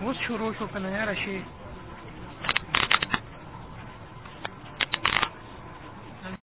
اوس شروع شو کنه یاره شي